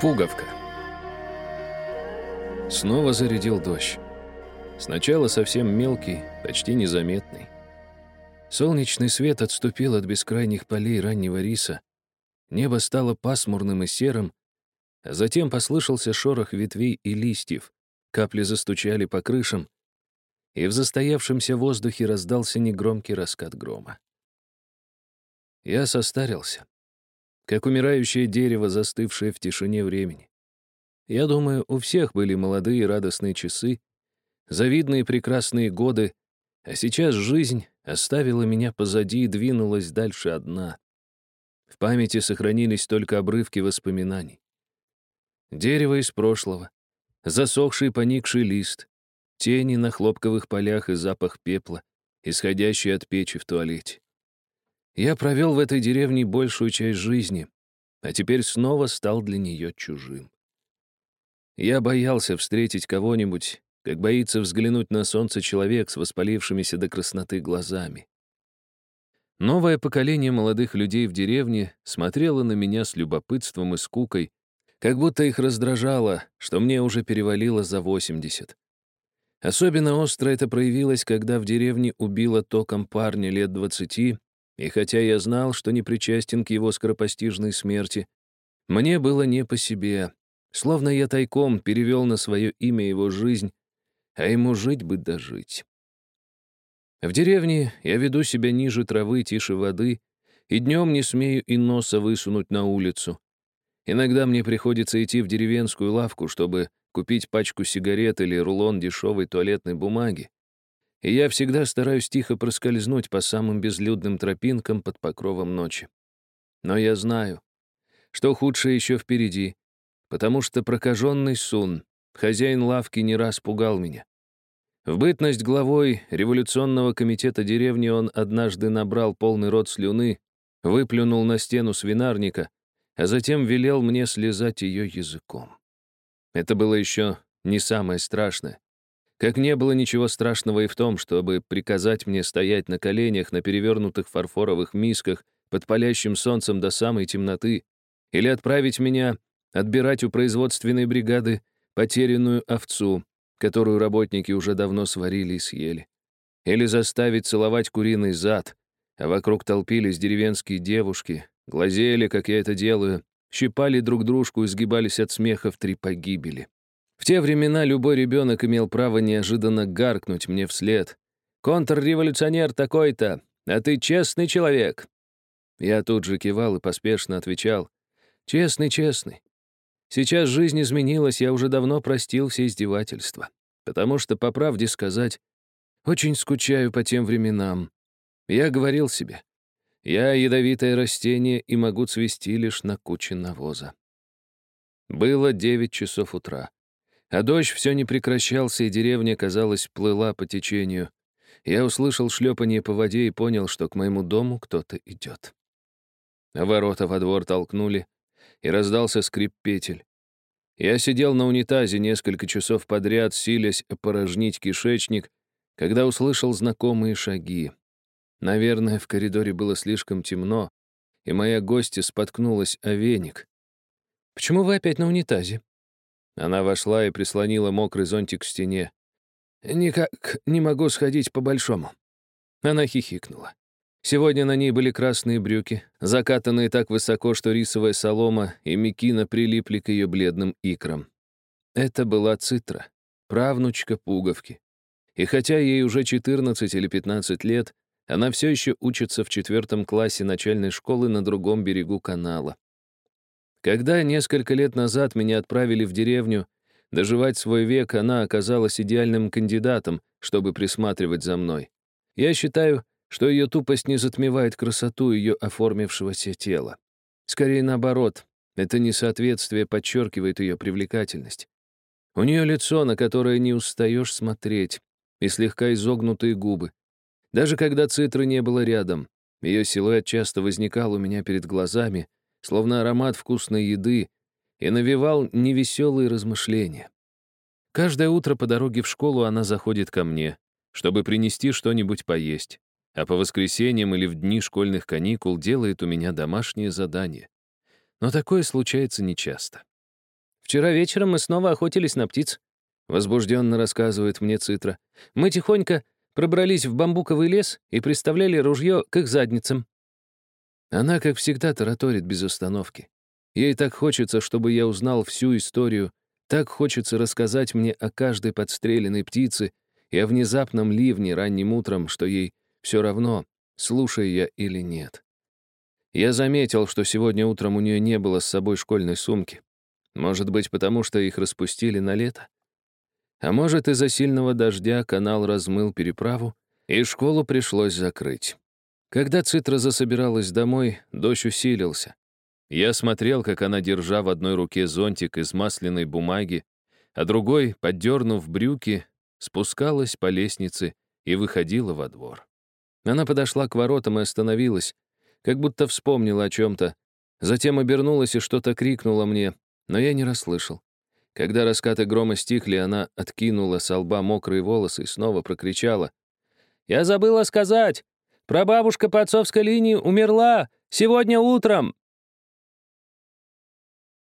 Пуговка. Снова зарядил дождь. Сначала совсем мелкий, почти незаметный. Солнечный свет отступил от бескрайних полей раннего риса. Небо стало пасмурным и серым, а затем послышался шорох ветвей и листьев. Капли застучали по крышам, и в застоявшемся воздухе раздался негромкий раскат грома. Я состарился как умирающее дерево, застывшее в тишине времени. Я думаю, у всех были молодые радостные часы, завидные прекрасные годы, а сейчас жизнь оставила меня позади и двинулась дальше одна. В памяти сохранились только обрывки воспоминаний. Дерево из прошлого, засохший поникший лист, тени на хлопковых полях и запах пепла, исходящий от печи в туалете. Я провел в этой деревне большую часть жизни, а теперь снова стал для нее чужим. Я боялся встретить кого-нибудь, как боится взглянуть на солнце человек с воспалившимися до красноты глазами. Новое поколение молодых людей в деревне смотрело на меня с любопытством и скукой, как будто их раздражало, что мне уже перевалило за 80. Особенно остро это проявилось, когда в деревне убило током парня лет 20, и хотя я знал, что не причастен к его скоропостижной смерти, мне было не по себе, словно я тайком перевел на свое имя его жизнь, а ему жить бы дожить. В деревне я веду себя ниже травы, тише воды, и днем не смею и носа высунуть на улицу. Иногда мне приходится идти в деревенскую лавку, чтобы купить пачку сигарет или рулон дешевой туалетной бумаги и я всегда стараюсь тихо проскользнуть по самым безлюдным тропинкам под покровом ночи. Но я знаю, что худшее еще впереди, потому что прокаженный Сун, хозяин лавки, не раз пугал меня. В бытность главой революционного комитета деревни он однажды набрал полный рот слюны, выплюнул на стену свинарника, а затем велел мне слезать ее языком. Это было еще не самое страшное. Как не было ничего страшного и в том, чтобы приказать мне стоять на коленях на перевернутых фарфоровых мисках под палящим солнцем до самой темноты, или отправить меня отбирать у производственной бригады потерянную овцу, которую работники уже давно сварили и съели, или заставить целовать куриный зад, а вокруг толпились деревенские девушки, глазели, как я это делаю, щипали друг дружку и сгибались от смеха в три погибели. В те времена любой ребенок имел право неожиданно гаркнуть мне вслед. «Контрреволюционер такой-то, а ты честный человек!» Я тут же кивал и поспешно отвечал. «Честный, честный. Сейчас жизнь изменилась, я уже давно простил все издевательства. Потому что, по правде сказать, очень скучаю по тем временам. Я говорил себе, я ядовитое растение и могу цвести лишь на куче навоза. Было девять часов утра. А дождь все не прекращался, и деревня, казалось, плыла по течению. Я услышал шлепание по воде и понял, что к моему дому кто-то идет. Ворота во двор толкнули, и раздался скрип петель. Я сидел на унитазе несколько часов подряд, силясь опорожнить кишечник, когда услышал знакомые шаги. Наверное, в коридоре было слишком темно, и моя гостья споткнулась о веник. «Почему вы опять на унитазе?» Она вошла и прислонила мокрый зонтик к стене. «Никак не могу сходить по-большому». Она хихикнула. Сегодня на ней были красные брюки, закатанные так высоко, что рисовая солома и мекина прилипли к ее бледным икрам. Это была Цитра, правнучка пуговки. И хотя ей уже 14 или 15 лет, она все еще учится в четвертом классе начальной школы на другом берегу канала. Когда несколько лет назад меня отправили в деревню, доживать свой век она оказалась идеальным кандидатом, чтобы присматривать за мной. Я считаю, что ее тупость не затмевает красоту ее оформившегося тела. Скорее наоборот, это несоответствие подчеркивает ее привлекательность. У нее лицо, на которое не устаешь смотреть, и слегка изогнутые губы. Даже когда цитры не было рядом, ее силуэт часто возникал у меня перед глазами, словно аромат вкусной еды, и навевал невеселые размышления. Каждое утро по дороге в школу она заходит ко мне, чтобы принести что-нибудь поесть, а по воскресеньям или в дни школьных каникул делает у меня домашние задания. Но такое случается нечасто. Вчера вечером мы снова охотились на птиц», — возбужденно рассказывает мне Цитра. «Мы тихонько пробрались в бамбуковый лес и приставляли ружье к их задницам». Она, как всегда, тараторит без остановки. Ей так хочется, чтобы я узнал всю историю, так хочется рассказать мне о каждой подстреленной птице и о внезапном ливне ранним утром, что ей все равно, слушаю я или нет. Я заметил, что сегодня утром у нее не было с собой школьной сумки. Может быть, потому что их распустили на лето? А может, из-за сильного дождя канал размыл переправу, и школу пришлось закрыть. Когда Цитра засобиралась домой, дождь усилился. Я смотрел, как она, держа в одной руке зонтик из масляной бумаги, а другой, поддернув брюки, спускалась по лестнице и выходила во двор. Она подошла к воротам и остановилась, как будто вспомнила о чем-то, затем обернулась и что-то крикнула мне, но я не расслышал. Когда раскаты грома стихли, она откинула с лба мокрые волосы и снова прокричала. «Я забыла сказать! Прабабушка по отцовской линии умерла! Сегодня утром!»